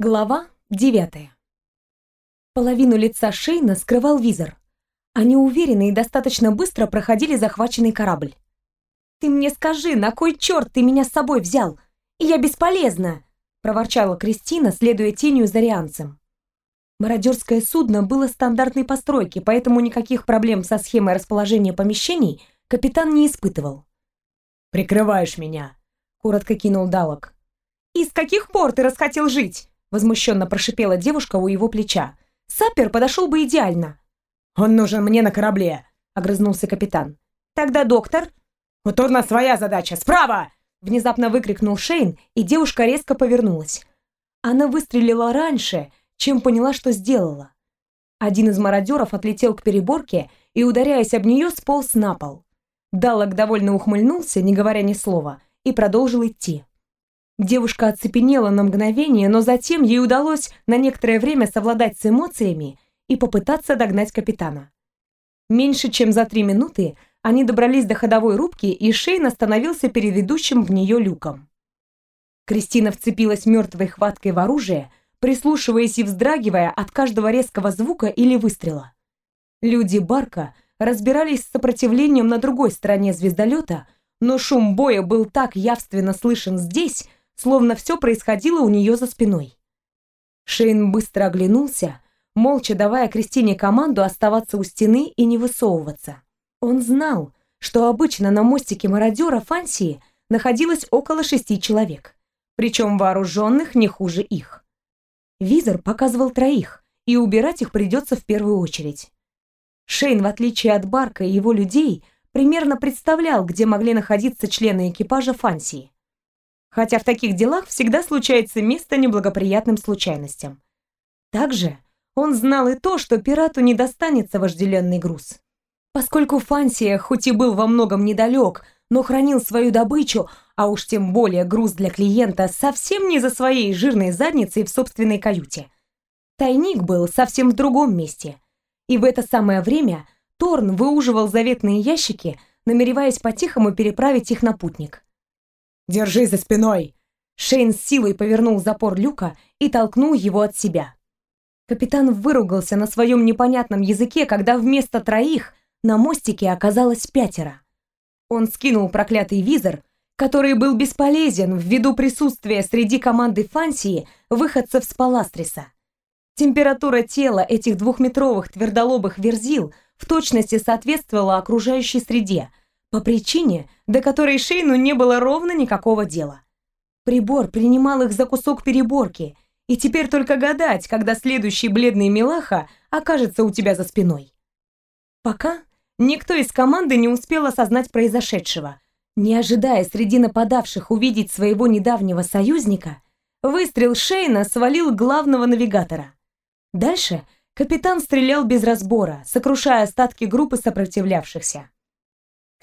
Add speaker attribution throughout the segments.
Speaker 1: Глава девятая. Половину лица Шейна скрывал визор. Они уверенно и достаточно быстро проходили захваченный корабль. «Ты мне скажи, на кой черт ты меня с собой взял? Я бесполезна!» — проворчала Кристина, следуя тенью за рианцем. Мародерское судно было стандартной постройки, поэтому никаких проблем со схемой расположения помещений капитан не испытывал.
Speaker 2: «Прикрываешь меня», — коротко кинул Далок.
Speaker 1: «И с каких пор ты расхотел жить?» Возмущенно прошипела девушка у его плеча. Сапер подошел бы идеально.
Speaker 2: Он нужен мне на корабле,
Speaker 1: огрызнулся капитан. Тогда доктор?
Speaker 2: У Торна своя задача. Справа!
Speaker 1: Внезапно выкрикнул Шейн, и девушка резко повернулась. Она выстрелила раньше, чем поняла, что сделала. Один из мародеров отлетел к переборке и, ударяясь об нее, сполз на пол. Даллок довольно ухмыльнулся, не говоря ни слова, и продолжил идти. Девушка оцепенела на мгновение, но затем ей удалось на некоторое время совладать с эмоциями и попытаться догнать капитана. Меньше чем за три минуты они добрались до ходовой рубки, и Шейн остановился перед ведущим в нее люком. Кристина вцепилась мертвой хваткой в оружие, прислушиваясь и вздрагивая от каждого резкого звука или выстрела. Люди Барка разбирались с сопротивлением на другой стороне звездолета, но шум боя был так явственно слышен здесь, словно все происходило у нее за спиной. Шейн быстро оглянулся, молча давая Кристине команду оставаться у стены и не высовываться. Он знал, что обычно на мостике мародера Фансии находилось около шести человек, причем вооруженных не хуже их. Визор показывал троих, и убирать их придется в первую очередь. Шейн, в отличие от Барка и его людей, примерно представлял, где могли находиться члены экипажа Фансии хотя в таких делах всегда случается место неблагоприятным случайностям. Также он знал и то, что пирату не достанется вожделенный груз. Поскольку Фансия хоть и был во многом недалек, но хранил свою добычу, а уж тем более груз для клиента, совсем не за своей жирной задницей в собственной каюте. Тайник был совсем в другом месте. И в это самое время Торн выуживал заветные ящики, намереваясь по-тихому переправить их на путник.
Speaker 2: Держи за спиной!»
Speaker 1: Шейн с силой повернул запор люка и толкнул его от себя. Капитан выругался на своем непонятном языке, когда вместо троих на мостике оказалось пятеро. Он скинул проклятый визор, который был бесполезен ввиду присутствия среди команды Фансии выходцев с Паластриса. Температура тела этих двухметровых твердолобых верзил в точности соответствовала окружающей среде – по причине, до которой Шейну не было ровно никакого дела. Прибор принимал их за кусок переборки, и теперь только гадать, когда следующий бледный милаха окажется у тебя за спиной. Пока никто из команды не успел осознать произошедшего. Не ожидая среди нападавших увидеть своего недавнего союзника, выстрел Шейна свалил главного навигатора. Дальше капитан стрелял без разбора, сокрушая остатки группы сопротивлявшихся.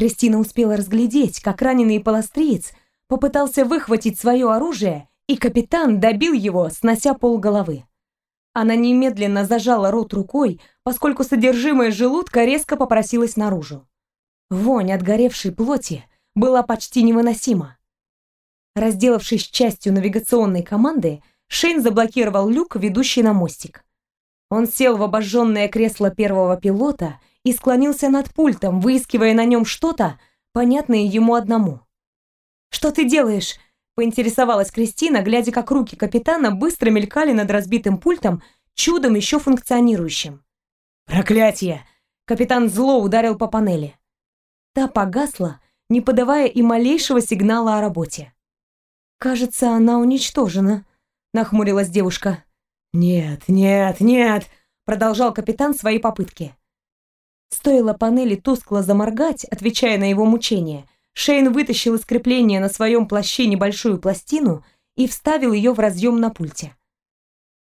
Speaker 1: Кристина успела разглядеть, как раненый полостриец попытался выхватить свое оружие, и капитан добил его, снося полголовы. Она немедленно зажала рот рукой, поскольку содержимое желудка резко попросилось наружу. Вонь от горевшей плоти была почти невыносима. Разделавшись частью навигационной команды, Шейн заблокировал люк, ведущий на мостик. Он сел в обожженное кресло первого пилота и склонился над пультом, выискивая на нем что-то, понятное ему одному. «Что ты делаешь?» — поинтересовалась Кристина, глядя, как руки капитана быстро мелькали над разбитым пультом, чудом еще функционирующим.
Speaker 2: «Проклятие!» — капитан зло ударил по панели.
Speaker 1: Та погасла, не подавая и малейшего сигнала о работе. «Кажется, она уничтожена», — нахмурилась девушка.
Speaker 2: «Нет, нет, нет!» — продолжал капитан свои попытки.
Speaker 1: Стоило панели тускло заморгать, отвечая на его мучение, Шейн вытащил из крепления на своем плаще небольшую пластину и вставил ее в разъем на пульте.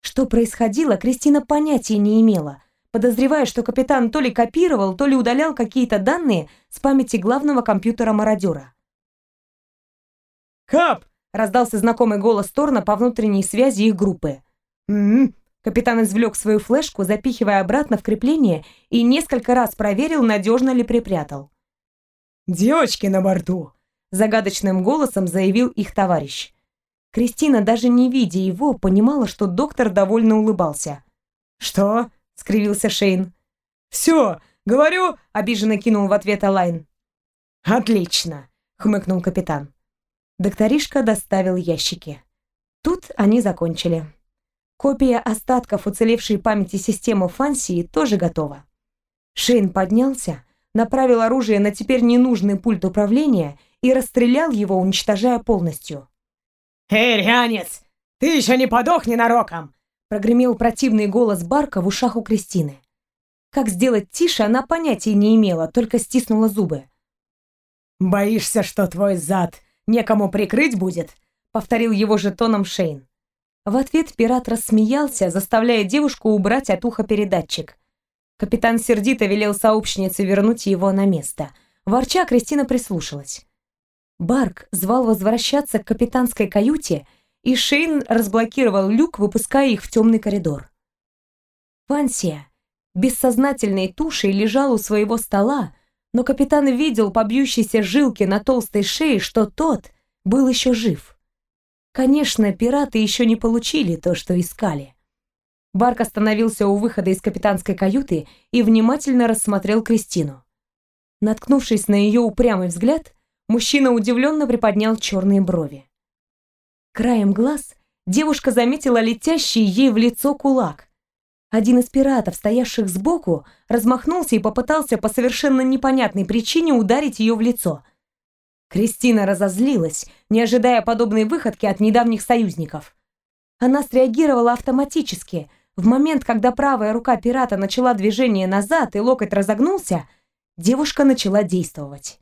Speaker 1: Что происходило, Кристина понятия не имела, подозревая, что капитан то ли копировал, то ли удалял какие-то данные с памяти главного компьютера мародера.
Speaker 2: «Кап!»
Speaker 1: — раздался знакомый голос Торна по внутренней связи их группы.
Speaker 2: «М-м-м!»
Speaker 1: Капитан извлек свою флешку, запихивая обратно в крепление, и несколько раз проверил, надежно ли припрятал.
Speaker 2: «Девочки на борту!» – загадочным голосом заявил их товарищ.
Speaker 1: Кристина, даже не видя его, понимала, что доктор довольно улыбался.
Speaker 2: «Что?» — скривился Шейн. «Все, говорю!» — обиженно кинул в ответ Алайн. «Отлично!» — хмыкнул капитан.
Speaker 1: Докторишка доставил ящики. Тут они закончили. Копия остатков уцелевшей памяти системы Фансии тоже готова. Шейн поднялся, направил оружие на теперь ненужный пульт управления и расстрелял его, уничтожая полностью.
Speaker 2: «Эй, рянец, ты еще не подох ненароком!»
Speaker 1: прогремел противный голос Барка в ушах у Кристины. Как сделать тише, она понятия не имела, только стиснула зубы.
Speaker 2: «Боишься, что твой зад некому прикрыть будет?» — повторил его же тоном Шейн.
Speaker 1: В ответ пират рассмеялся, заставляя девушку убрать от уха передатчик. Капитан сердито велел сообщнице вернуть его на место. Ворча, Кристина прислушалась. Барк звал возвращаться к капитанской каюте, и Шейн разблокировал люк, выпуская их в темный коридор. Фансия бессознательной тушей лежал у своего стола, но капитан видел по бьющейся жилке на толстой шее, что тот был еще жив. Конечно, пираты еще не получили то, что искали. Барк остановился у выхода из капитанской каюты и внимательно рассмотрел Кристину. Наткнувшись на ее упрямый взгляд, мужчина удивленно приподнял черные брови. Краем глаз девушка заметила летящий ей в лицо кулак. Один из пиратов, стоявших сбоку, размахнулся и попытался по совершенно непонятной причине ударить ее в лицо. Кристина разозлилась, не ожидая подобной выходки от недавних союзников. Она среагировала автоматически. В момент, когда правая рука пирата начала движение назад и локоть разогнулся, девушка начала действовать.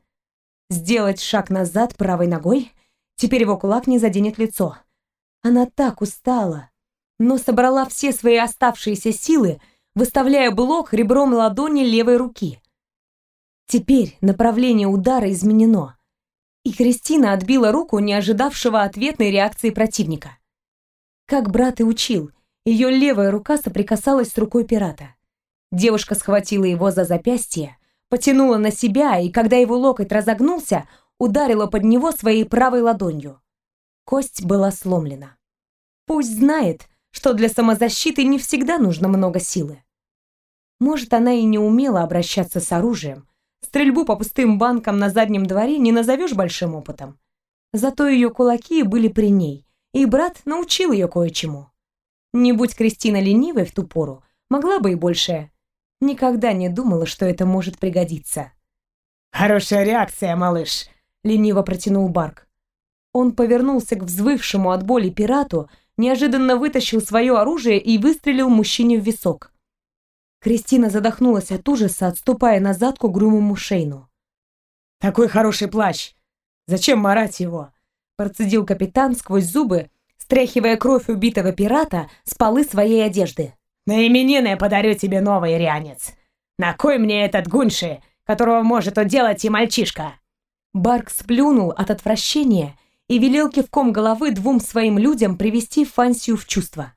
Speaker 1: Сделать шаг назад правой ногой, теперь его кулак не заденет лицо. Она так устала, но собрала все свои оставшиеся силы, выставляя блок ребром ладони левой руки. Теперь направление удара изменено и Кристина отбила руку не ожидавшего ответной реакции противника. Как брат и учил, ее левая рука соприкасалась с рукой пирата. Девушка схватила его за запястье, потянула на себя, и когда его локоть разогнулся, ударила под него своей правой ладонью. Кость была сломлена. Пусть знает, что для самозащиты не всегда нужно много силы. Может, она и не умела обращаться с оружием, Стрельбу по пустым банкам на заднем дворе не назовешь большим опытом. Зато ее кулаки были при ней, и брат научил ее кое-чему. Не будь Кристина ленивой в ту пору, могла бы и большее. Никогда не думала, что это может пригодиться.
Speaker 2: «Хорошая реакция, малыш», — лениво протянул Барк.
Speaker 1: Он повернулся к взвывшему от боли пирату, неожиданно вытащил свое оружие и выстрелил мужчине в висок. Кристина задохнулась от ужаса, отступая назад к угрюмому Шейну.
Speaker 2: «Такой хороший плащ! Зачем марать его?»
Speaker 1: Процедил капитан сквозь зубы, стряхивая кровь убитого пирата с полы своей одежды.
Speaker 2: «На именины я подарю тебе новый рянец. На кой мне этот гунши, которого может уделать и мальчишка?»
Speaker 1: Барк сплюнул от отвращения и велел кивком головы двум своим людям привести Фансию в чувство.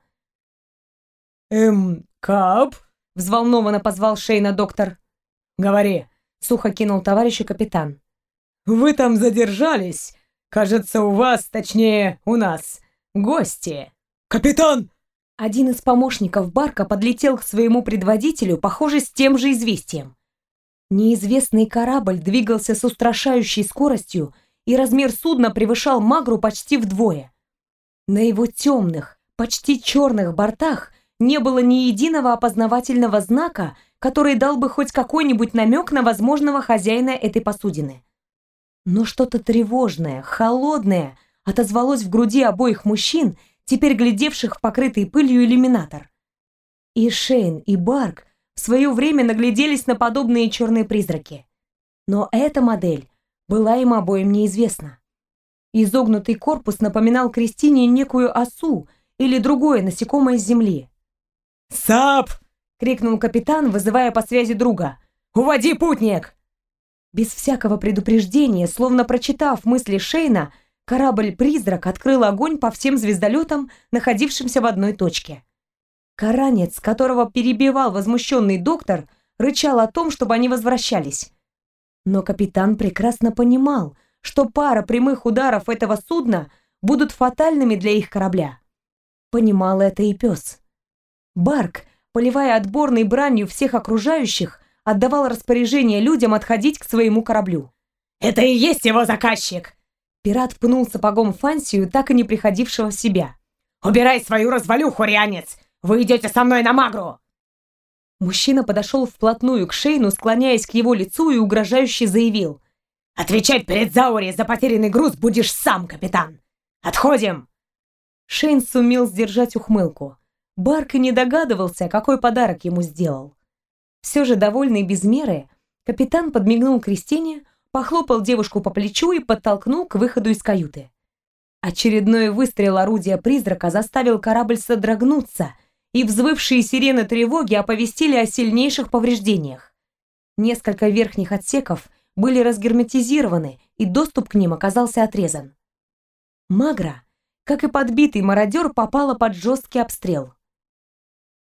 Speaker 2: «Эм, Кап?»
Speaker 1: Взволнованно позвал Шейна доктор.
Speaker 2: «Говори», —
Speaker 1: сухо кинул товарищу капитан.
Speaker 2: «Вы там задержались. Кажется, у вас, точнее, у нас, гости». «Капитан!»
Speaker 1: Один из помощников Барка подлетел к своему предводителю, похоже, с тем же известием. Неизвестный корабль двигался с устрашающей скоростью, и размер судна превышал Магру почти вдвое. На его темных, почти черных бортах не было ни единого опознавательного знака, который дал бы хоть какой-нибудь намек на возможного хозяина этой посудины. Но что-то тревожное, холодное отозвалось в груди обоих мужчин, теперь глядевших в покрытый пылью иллюминатор. И Шейн, и Барк в свое время нагляделись на подобные черные призраки. Но эта модель была им обоим неизвестна. Изогнутый корпус напоминал Кристине некую осу или другое насекомое с земли.
Speaker 2: «Сап!»
Speaker 1: — крикнул капитан, вызывая по связи друга.
Speaker 2: «Уводи, путник!»
Speaker 1: Без всякого предупреждения, словно прочитав мысли Шейна, корабль-призрак открыл огонь по всем звездолетам, находившимся в одной точке. Каранец, которого перебивал возмущенный доктор, рычал о том, чтобы они возвращались. Но капитан прекрасно понимал, что пара прямых ударов этого судна будут фатальными для их корабля. Понимал это и пес. Барк, поливая отборной бранью всех окружающих, отдавал распоряжение людям отходить к своему кораблю.
Speaker 2: «Это и есть его заказчик!»
Speaker 1: Пират пнул сапогом Фансию, так и не приходившего в себя.
Speaker 2: «Убирай свою развалюху, рянец! Вы идете со мной на Магру!»
Speaker 1: Мужчина подошел вплотную к Шейну, склоняясь к его лицу и угрожающе заявил.
Speaker 2: «Отвечать перед Заури за потерянный груз будешь сам, капитан! Отходим!»
Speaker 1: Шейн сумел сдержать ухмылку. Барк и не догадывался, какой подарок ему сделал. Все же, довольный без меры, капитан подмигнул Кристине, похлопал девушку по плечу и подтолкнул к выходу из каюты. Очередной выстрел орудия призрака заставил корабль содрогнуться, и взвывшие сирены тревоги оповестили о сильнейших повреждениях. Несколько верхних отсеков были разгерметизированы, и доступ к ним оказался отрезан. Магра, как и подбитый мародер, попала под жесткий обстрел.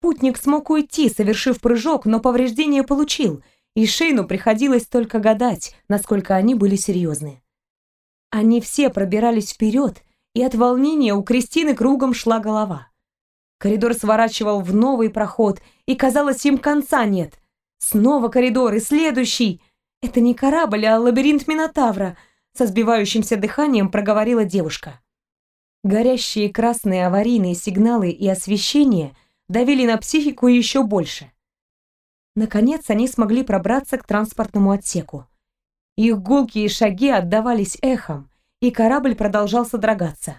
Speaker 1: Путник смог уйти, совершив прыжок, но повреждения получил, и Шейну приходилось только гадать, насколько они были серьезны. Они все пробирались вперед, и от волнения у Кристины кругом шла голова. Коридор сворачивал в новый проход, и казалось, им конца нет. Снова коридор и следующий. Это не корабль, а лабиринт Минотавра, со сбивающимся дыханием проговорила девушка. Горящие красные аварийные сигналы и освещение давили на психику еще больше. Наконец они смогли пробраться к транспортному отсеку. Их гулкие шаги отдавались эхом, и корабль продолжал содрогаться.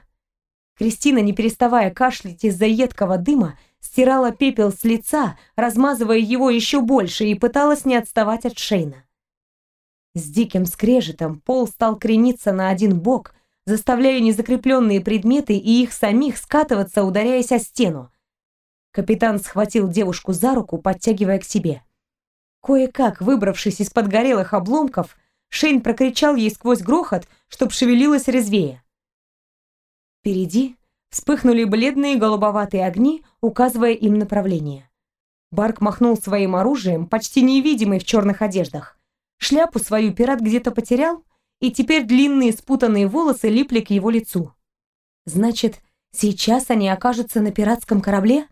Speaker 1: Кристина, не переставая кашлять из-за едкого дыма, стирала пепел с лица, размазывая его еще больше, и пыталась не отставать от Шейна. С диким скрежетом пол стал крениться на один бок, заставляя незакрепленные предметы и их самих скатываться, ударяясь о стену, Капитан схватил девушку за руку, подтягивая к себе. Кое-как, выбравшись из-под горелых обломков, Шейн прокричал ей сквозь грохот, чтоб шевелилась резвее. Впереди вспыхнули бледные голубоватые огни, указывая им направление. Барк махнул своим оружием, почти невидимый в черных одеждах. Шляпу свою пират где-то потерял, и теперь длинные спутанные волосы липли к его лицу. Значит, сейчас они окажутся на пиратском корабле?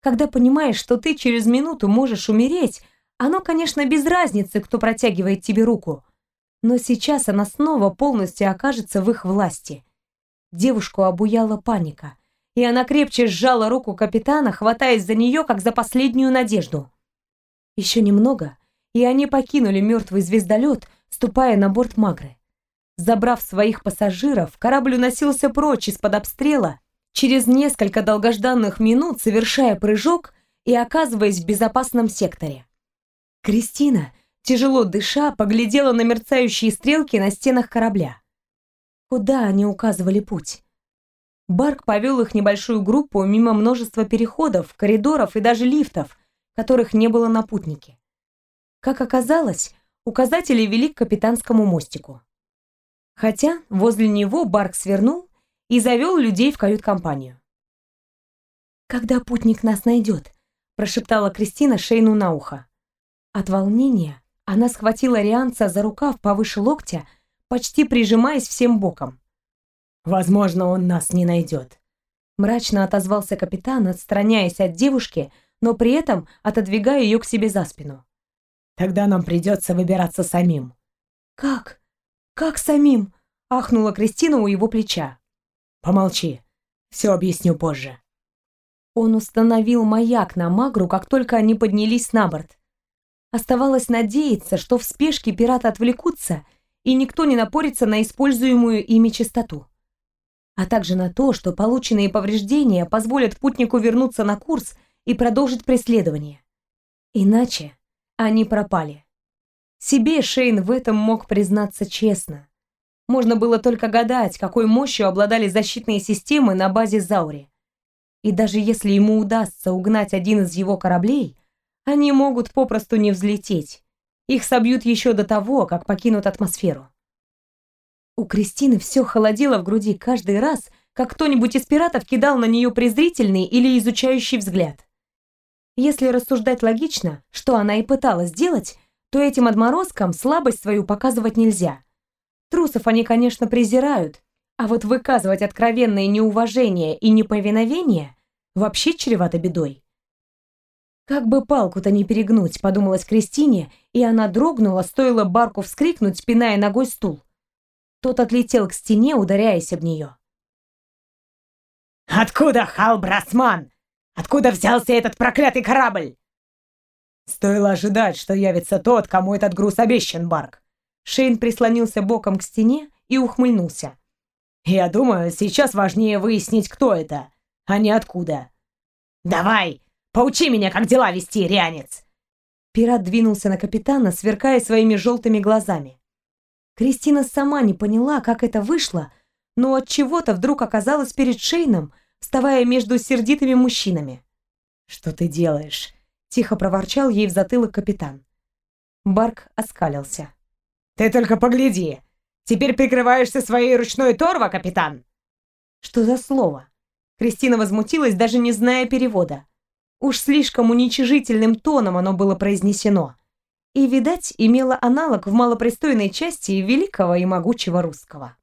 Speaker 1: Когда понимаешь, что ты через минуту можешь умереть, оно, конечно, без разницы, кто протягивает тебе руку. Но сейчас она снова полностью окажется в их власти. Девушку обуяла паника, и она крепче сжала руку капитана, хватаясь за нее, как за последнюю надежду. Еще немного, и они покинули мертвый звездолет, ступая на борт Магры. Забрав своих пассажиров, корабль уносился прочь из-под обстрела, через несколько долгожданных минут совершая прыжок и оказываясь в безопасном секторе. Кристина, тяжело дыша, поглядела на мерцающие стрелки на стенах корабля. Куда они указывали путь? Барк повел их небольшую группу мимо множества переходов, коридоров и даже лифтов, которых не было на путнике. Как оказалось, указатели вели к капитанскому мостику. Хотя возле него Барк свернул и завел людей в кают-компанию. «Когда путник нас найдет?» – прошептала Кристина Шейну на ухо. От волнения она схватила Рианца за рукав повыше локтя, почти прижимаясь всем боком.
Speaker 2: «Возможно, он нас не найдет», –
Speaker 1: мрачно отозвался капитан, отстраняясь от девушки, но при этом отодвигая ее к себе за спину.
Speaker 2: «Тогда нам придется выбираться самим».
Speaker 1: «Как? Как самим?» – ахнула Кристина у его плеча.
Speaker 2: Помолчи. Все объясню позже.
Speaker 1: Он установил маяк на Магру, как только они поднялись на борт. Оставалось надеяться, что в спешке пираты отвлекутся, и никто не напорится на используемую ими частоту. А также на то, что полученные повреждения позволят путнику вернуться на курс и продолжить преследование. Иначе они пропали. Себе Шейн в этом мог признаться честно. Можно было только гадать, какой мощью обладали защитные системы на базе Заури. И даже если ему удастся угнать один из его кораблей, они могут попросту не взлететь. Их собьют еще до того, как покинут атмосферу. У Кристины все холодело в груди каждый раз, как кто-нибудь из пиратов кидал на нее презрительный или изучающий взгляд. Если рассуждать логично, что она и пыталась сделать, то этим отморозкам слабость свою показывать нельзя – Трусов они, конечно, презирают, А вот выказывать откровенное неуважение и неповиновение вообще чревато бедой. Как бы палку-то не перегнуть, подумалась Кристине, и она дрогнула, стоило Барку вскрикнуть, пиная ногой стул. Тот отлетел к стене, ударяясь об нее.
Speaker 2: «Откуда Хал Брасман? Откуда взялся этот проклятый корабль?» Стоило ожидать, что явится тот, кому этот груз обещан, Барк.
Speaker 1: Шейн прислонился боком к стене и ухмыльнулся.
Speaker 2: «Я думаю, сейчас важнее выяснить, кто это, а не откуда. Давай, поучи меня, как дела вести, рянец!»
Speaker 1: Пират двинулся на капитана, сверкая своими желтыми глазами. Кристина сама не поняла, как это вышло, но от чего-то вдруг оказалась перед Шейном, вставая между сердитыми мужчинами.
Speaker 2: «Что ты делаешь?»
Speaker 1: — тихо проворчал ей в затылок капитан. Барк оскалился.
Speaker 2: «Ты только погляди! Теперь прикрываешься своей ручной торва, капитан!»
Speaker 1: «Что за слово?» Кристина возмутилась, даже не зная перевода. Уж слишком уничижительным тоном оно было произнесено. И, видать, имело аналог в малопристойной части великого и могучего русского.